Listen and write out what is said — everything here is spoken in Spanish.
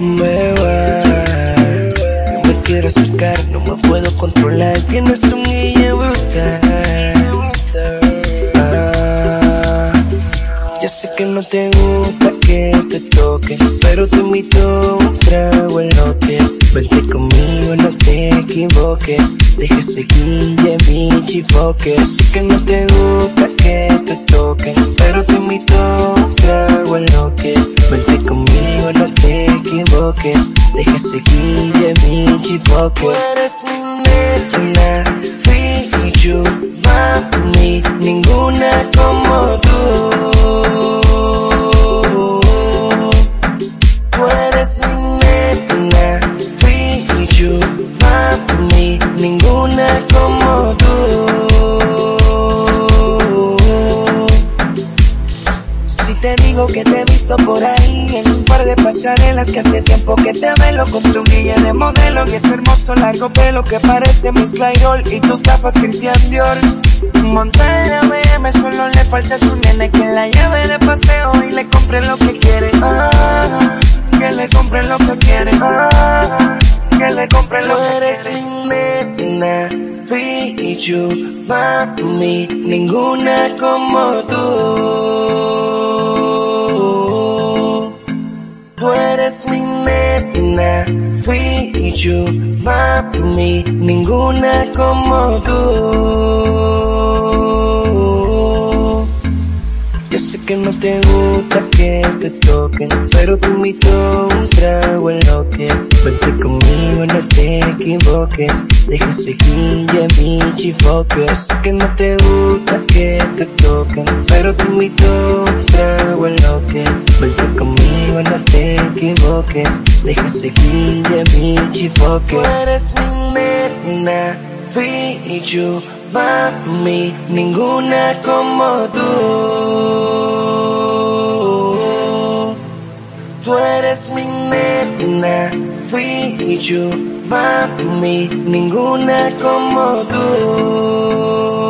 Beba, no me quiero acercar, no me puedo controlar. Tienes un guille brutal. Ah, ya sé que no te gusta que te toquen, pero te invito a un trago en lo que vente conmigo, te equivoques. Deja ese guille, bicho y Sé que no te gusta que te toquen, pero te invito a trago en lo que vente conmigo, no te equivoques. Deja ese guille, y Tú eres mi nena, fui yo, mami, ninguna Que te he visto por ahí en un par de pasarelas que hace tiempo que te velo con tu guía de modelo y ese hermoso largo pelo que parece Miss Clairol y tus gafas Christian Dior. Monta en la BM, solo le falta su nene que la lleve de paseo y le compre lo que quiere. Ah, que le compre lo que quiere. Ah, que le compre lo que eres mi nena, fui yo, mami, ninguna como tú. Eres mi nena, fui yo, mami, ninguna como tú. Yo sé que no te gusta que te toquen, pero te invito un trago en lo que no te equivoques. Deja y Yo sé que no te gusta que te toquen, pero te invito un trago en lo que vente conmigo, no te equivoques. Deja bicho y Tú eres mi nena, fui yo, mami, ninguna como. Tú eres mi nena, fui yo, mami, ninguna como tú.